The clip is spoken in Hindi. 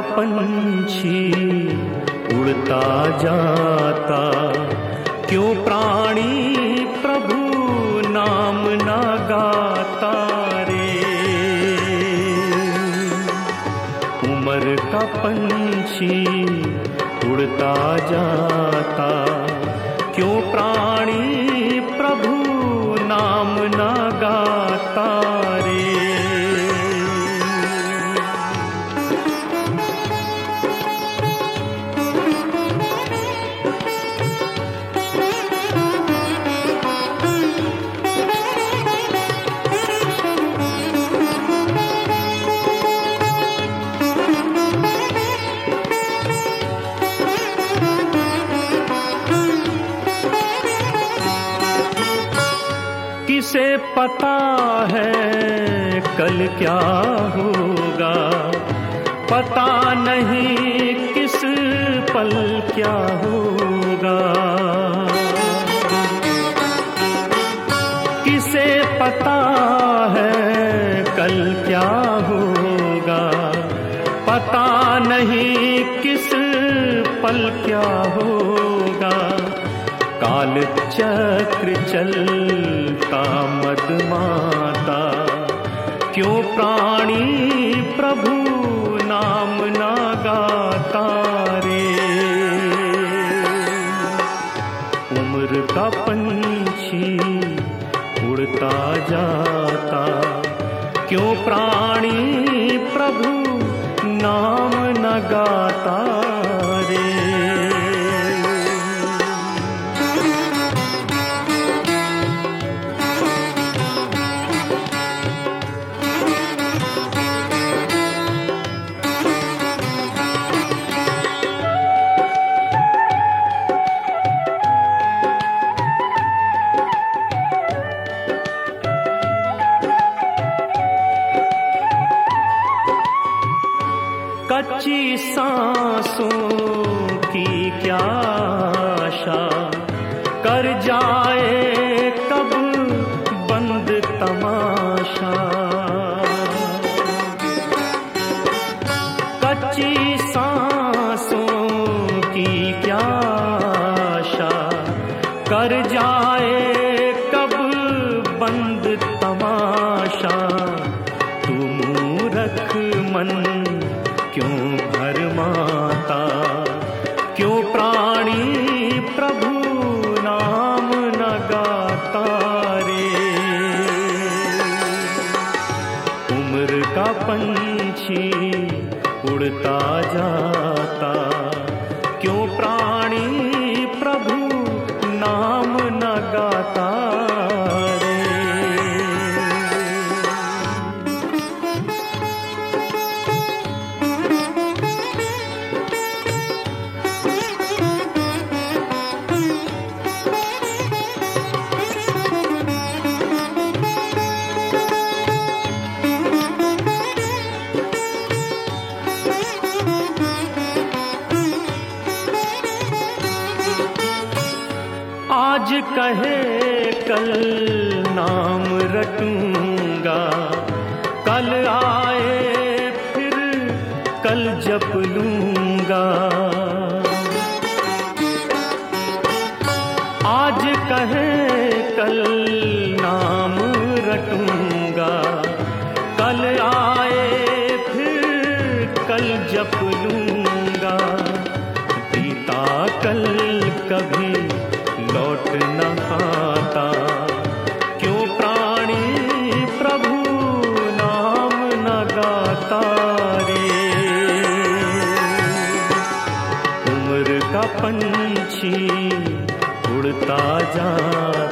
पंछी उड़ता जाता। क्यों प्राणी प्रभु नाम ना गाता रे? उम्र का पंछी उड़ता जाता। क्यों प्राणी पता है कल क्या होगा। पता नहीं किस पल क्या होगा। किसे पता है कल क्या होगा। पता नहीं किस पल क्या होगा। काल चक्र चलता मदमाता। क्यों प्राणी प्रभु नाम गाता रे? उम्र का पंछी उड़ता जाता। क्यों प्राणी प्रभु नाम न गाता सांसों की क्या आशा? कर जाए कब बंद तमाशा? कच्ची सांसों की क्या आशा? कर जाए भरमाता क्यों प्राणी प्रभु नाम न गाता रे? उम्र का पंछी उड़ता जाता आज कहे कल नाम रटूँगा। कल आए फिर कल जप लूँगा। लौट न आता क्यों प्राणी प्रभु नाम न गाता रे? उम्र का पंछी उड़ता जाता